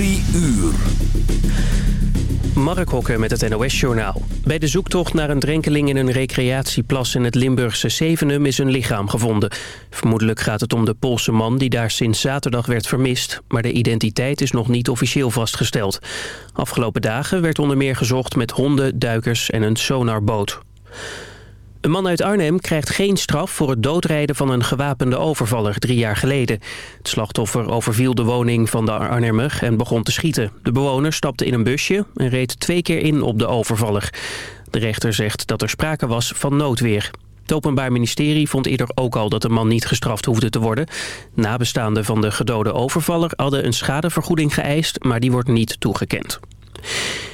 Uur. Mark Hokker met het NOS-journaal. Bij de zoektocht naar een drenkeling in een recreatieplas in het Limburgse Zevenum is een lichaam gevonden. Vermoedelijk gaat het om de Poolse man die daar sinds zaterdag werd vermist. Maar de identiteit is nog niet officieel vastgesteld. Afgelopen dagen werd onder meer gezocht met honden, duikers en een sonarboot. Een man uit Arnhem krijgt geen straf voor het doodrijden van een gewapende overvaller drie jaar geleden. Het slachtoffer overviel de woning van de Arnhemmer en begon te schieten. De bewoner stapte in een busje en reed twee keer in op de overvaller. De rechter zegt dat er sprake was van noodweer. Het Openbaar Ministerie vond eerder ook al dat de man niet gestraft hoefde te worden. Nabestaanden van de gedode overvaller hadden een schadevergoeding geëist, maar die wordt niet toegekend.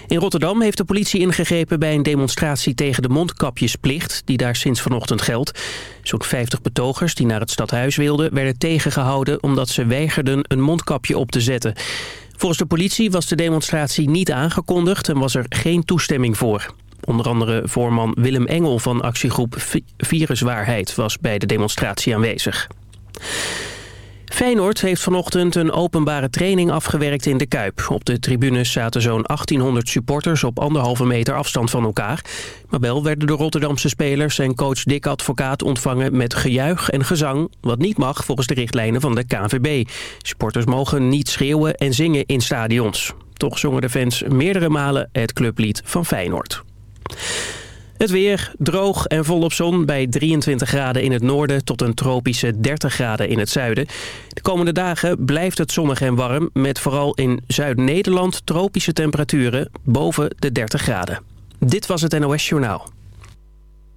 In Rotterdam heeft de politie ingegrepen bij een demonstratie tegen de mondkapjesplicht die daar sinds vanochtend geldt. Zo'n 50 betogers die naar het stadhuis wilden werden tegengehouden omdat ze weigerden een mondkapje op te zetten. Volgens de politie was de demonstratie niet aangekondigd en was er geen toestemming voor. Onder andere voorman Willem Engel van actiegroep Viruswaarheid was bij de demonstratie aanwezig. Feyenoord heeft vanochtend een openbare training afgewerkt in de Kuip. Op de tribunes zaten zo'n 1800 supporters op anderhalve meter afstand van elkaar. Maar wel werden de Rotterdamse spelers en coach Dick Advocaat ontvangen met gejuich en gezang... wat niet mag volgens de richtlijnen van de KNVB. Supporters mogen niet schreeuwen en zingen in stadions. Toch zongen de fans meerdere malen het clublied van Feyenoord. Het weer droog en volop zon bij 23 graden in het noorden tot een tropische 30 graden in het zuiden. De komende dagen blijft het zonnig en warm met vooral in Zuid-Nederland tropische temperaturen boven de 30 graden. Dit was het NOS Journaal.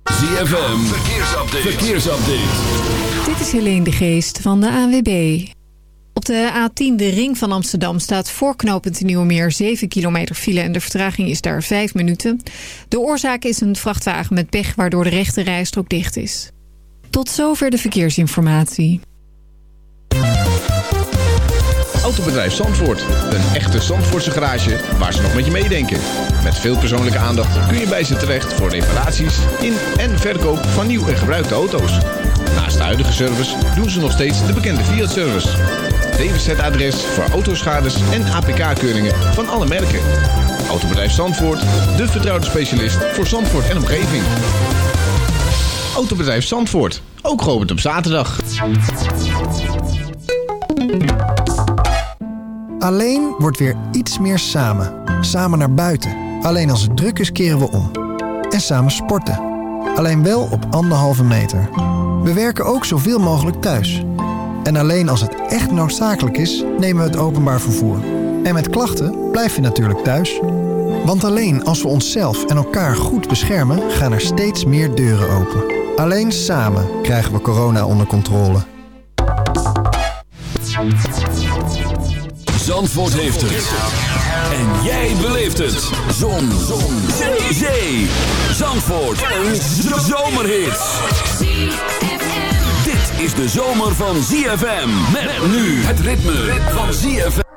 ZFM, verkeersupdate. verkeersupdate. Dit is Helene de Geest van de ANWB. Op de A10, de ring van Amsterdam, staat voorknopend Nieuwemeer 7 kilometer file en de vertraging is daar 5 minuten. De oorzaak is een vrachtwagen met pech waardoor de rechte rijstrook dicht is. Tot zover de verkeersinformatie. Autobedrijf Zandvoort. Een echte Zandvoortse garage waar ze nog met je meedenken. Met veel persoonlijke aandacht kun je bij ze terecht voor reparaties in en verkoop van nieuw en gebruikte auto's. Naast de huidige service doen ze nog steeds de bekende Fiat-service. DWZ-adres voor autoschades en APK-keuringen van alle merken. Autobedrijf Zandvoort, de vertrouwde specialist voor Zandvoort en omgeving. Autobedrijf Zandvoort, ook geopend op zaterdag. Alleen wordt weer iets meer samen. Samen naar buiten. Alleen als het druk is keren we om. En samen sporten. Alleen wel op anderhalve meter. We werken ook zoveel mogelijk thuis. En alleen als het echt noodzakelijk is, nemen we het openbaar vervoer. En met klachten blijf je natuurlijk thuis. Want alleen als we onszelf en elkaar goed beschermen, gaan er steeds meer deuren open. Alleen samen krijgen we corona onder controle. Zandvoort heeft het. En jij beleeft het. Zon. Zon. Zee. Zandvoort. Een zomerhit. Is de zomer van ZFM. Met nu het ritme van ZFM.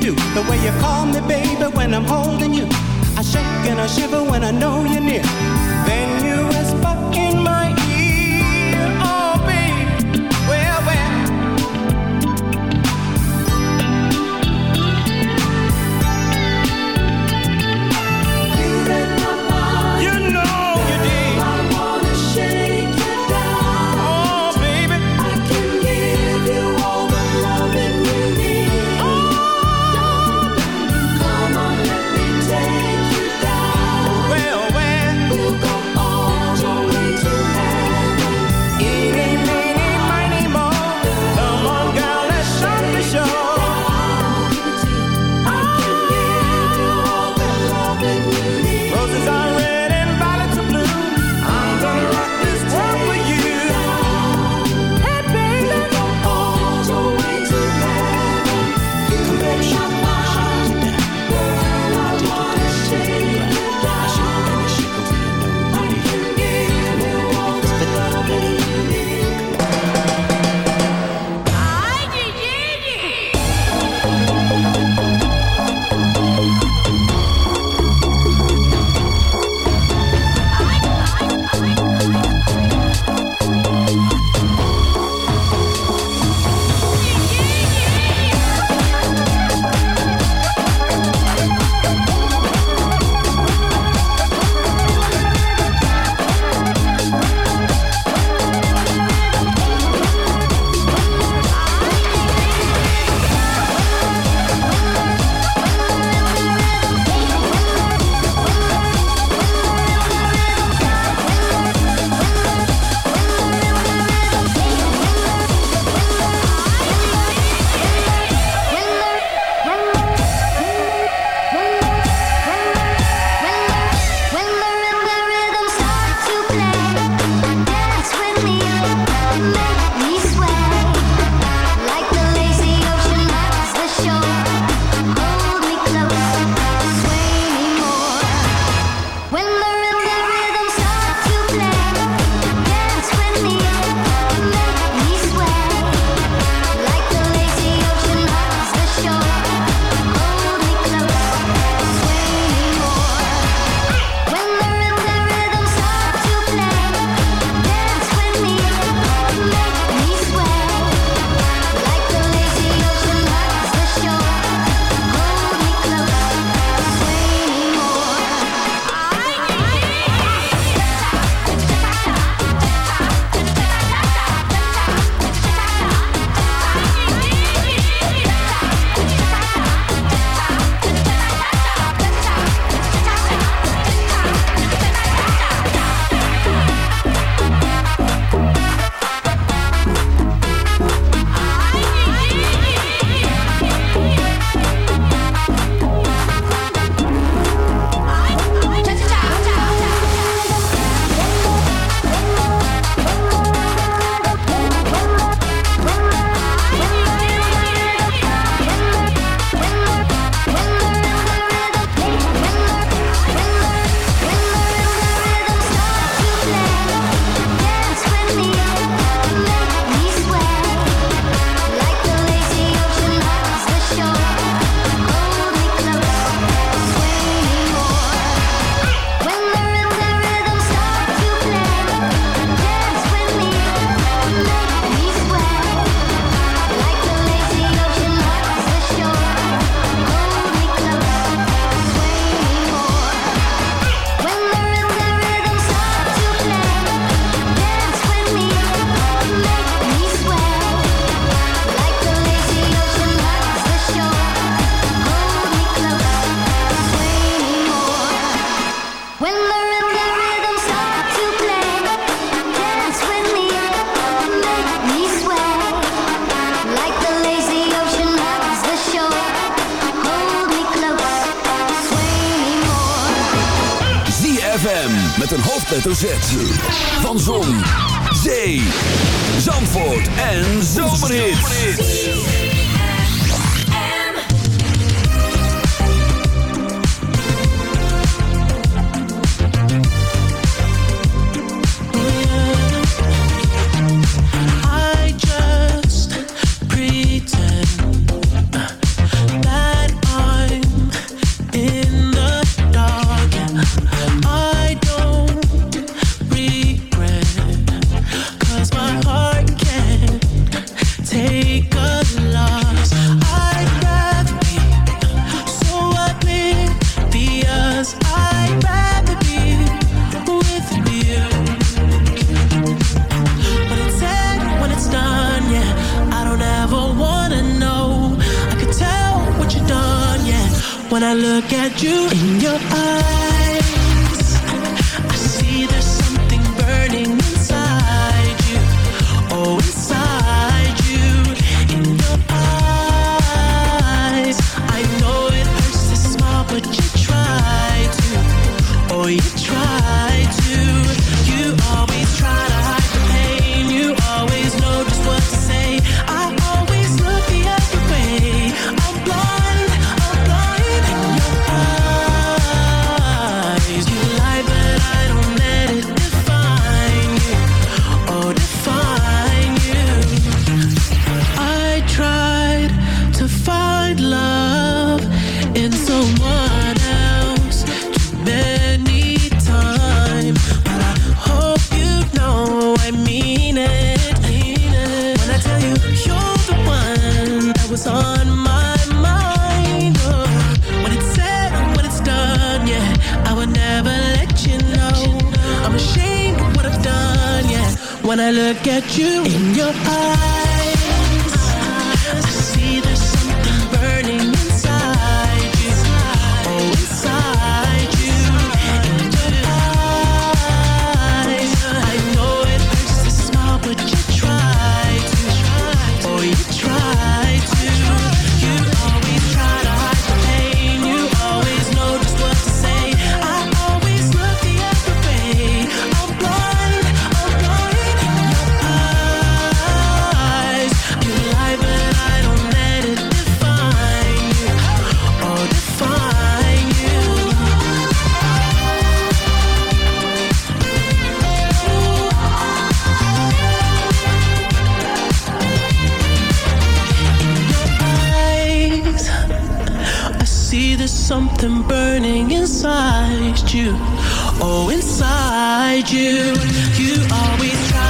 do. The way you call me, baby, when I'm holding you. I shake and I shiver when I know you're near. Then you whisper in my something burning inside you. Oh, inside you. You always try.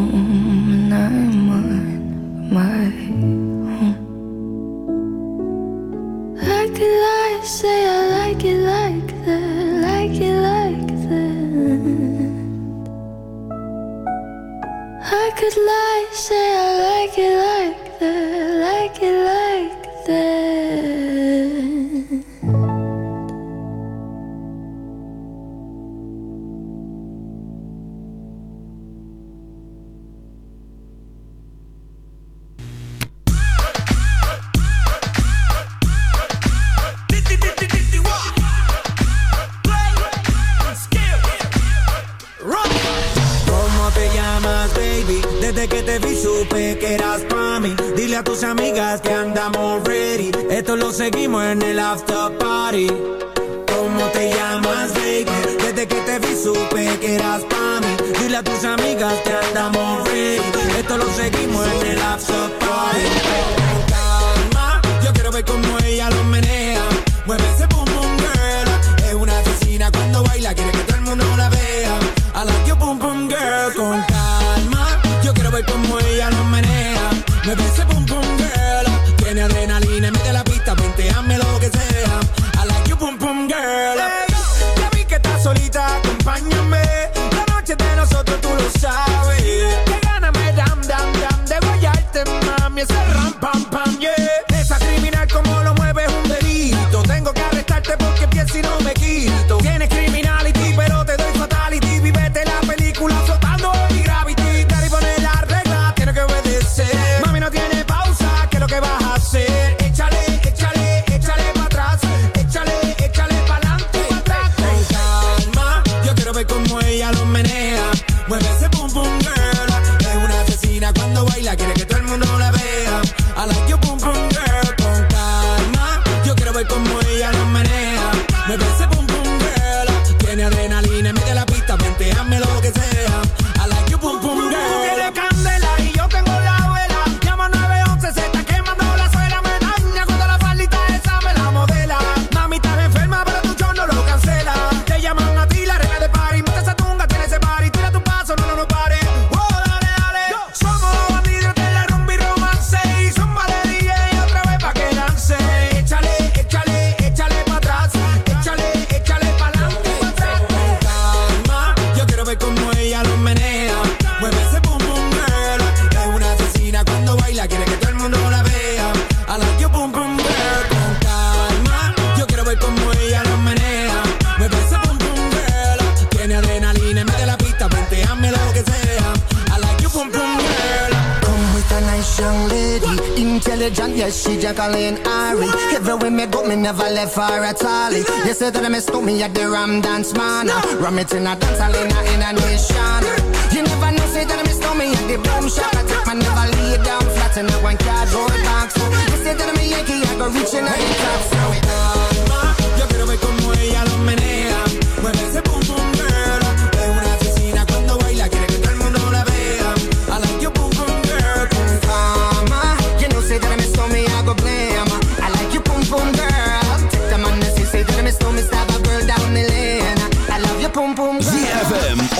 me till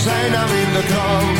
zijn naam in de krant.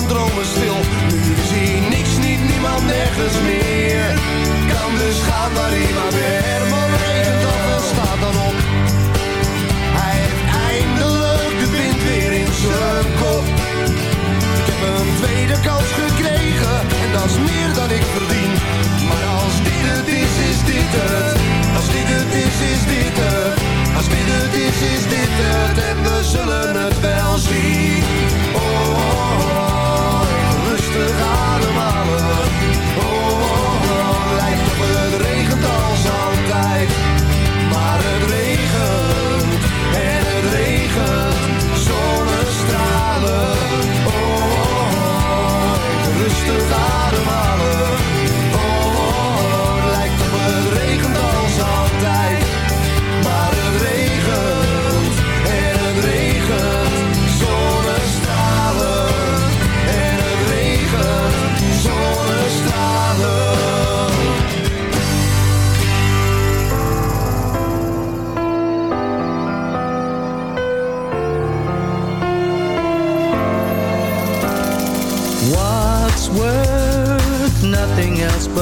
zijn stil. Nu zie ik niks, niet niemand, nergens meer. Kan dus gaan waar hij maar weer, maar regent dat en staat dan op. Hij heeft eindelijk de wind weer in zijn kop. Ik heb een tweede kans gekregen en dat is meer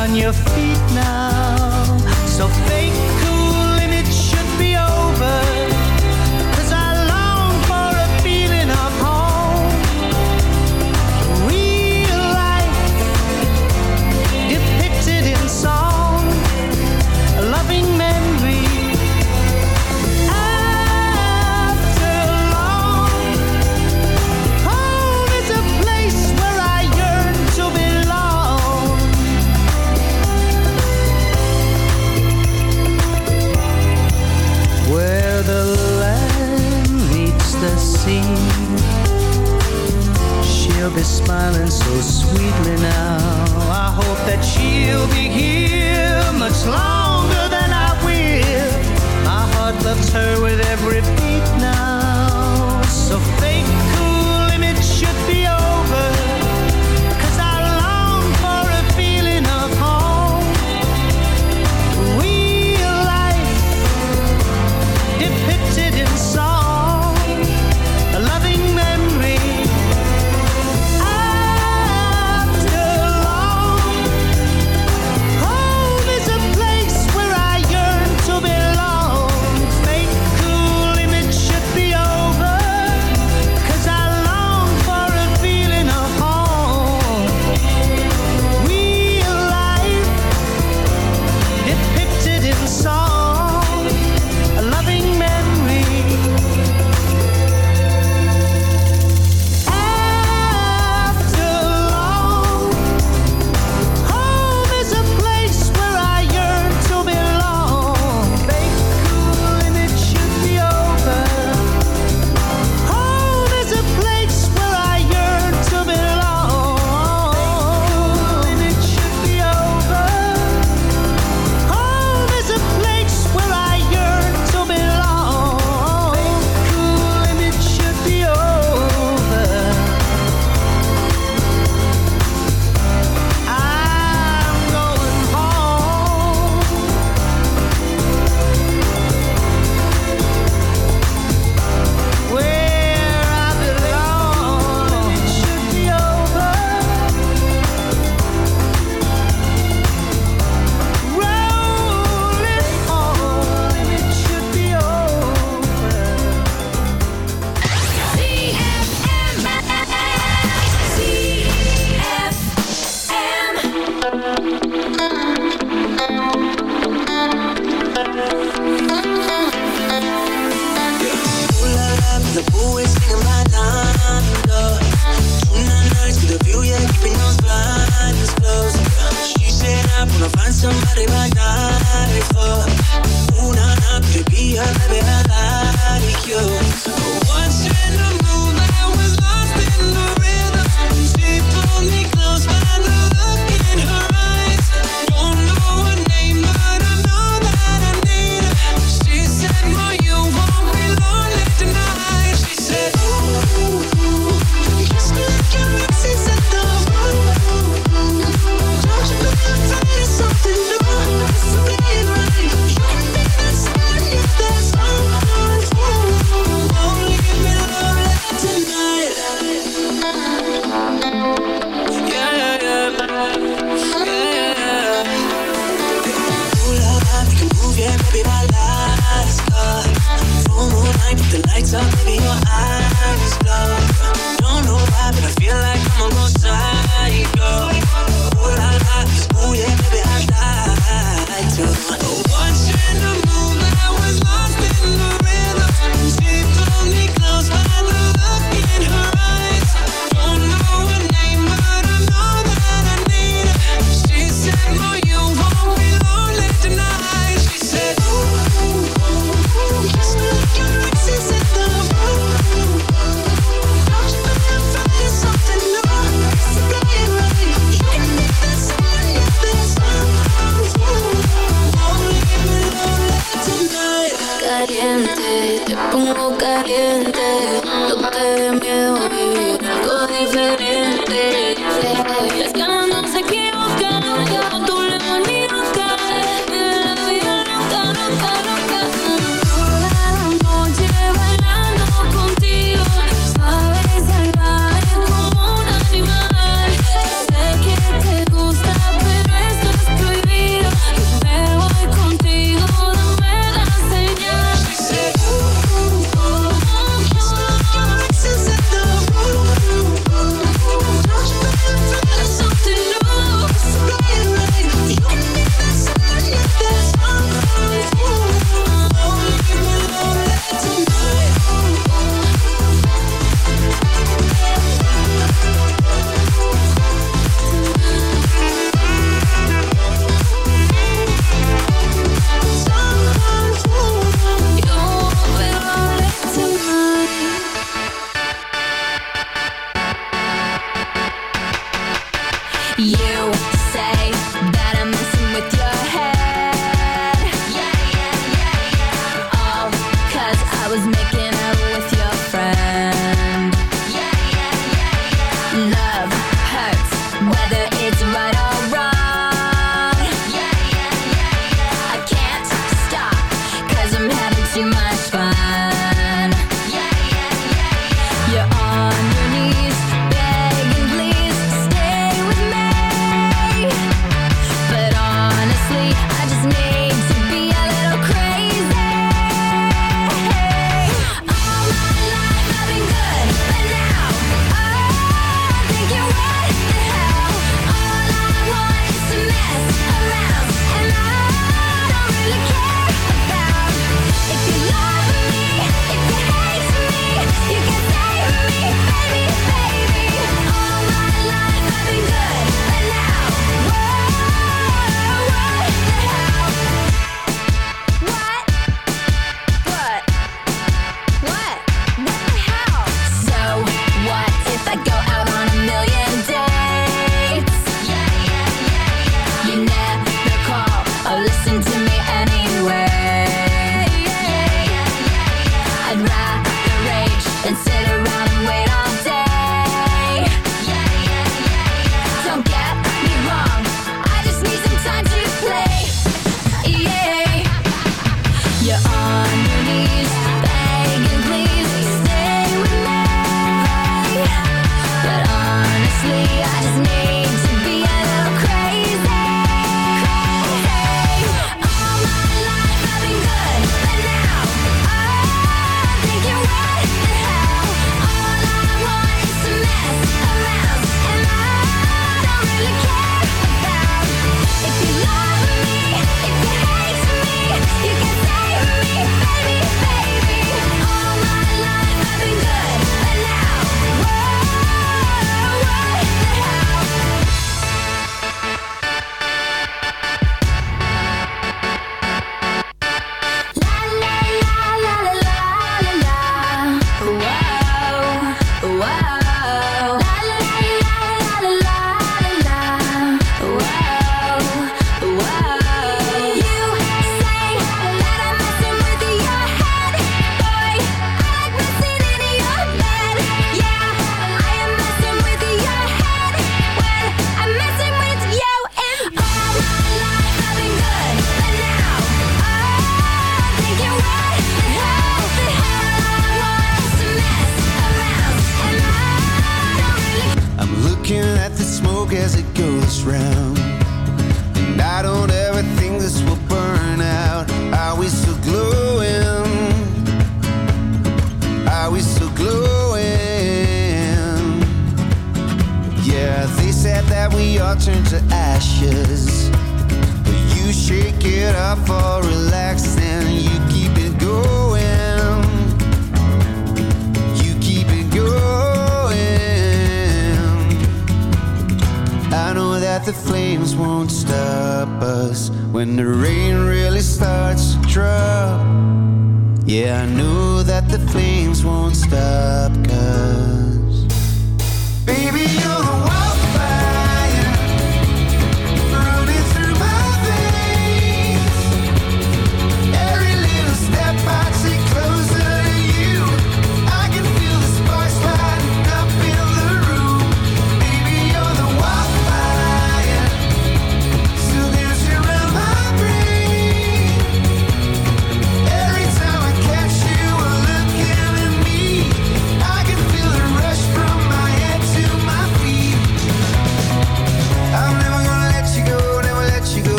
on your feet now. So fake.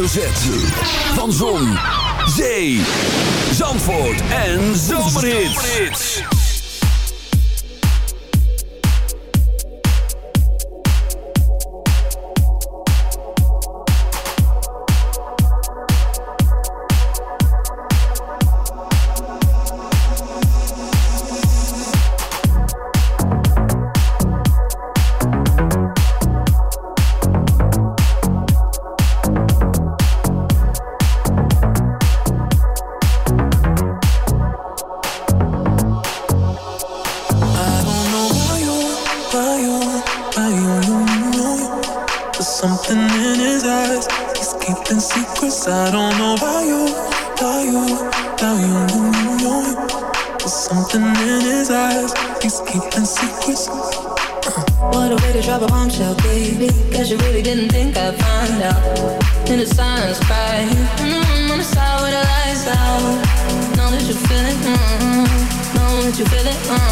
hoofdletter Z in the silence cry In the room on the side where the lights out Know that you feel it, mm -hmm. Know that you feel it, mm -hmm.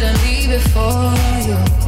didn't leave it for you.